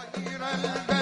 غير البدر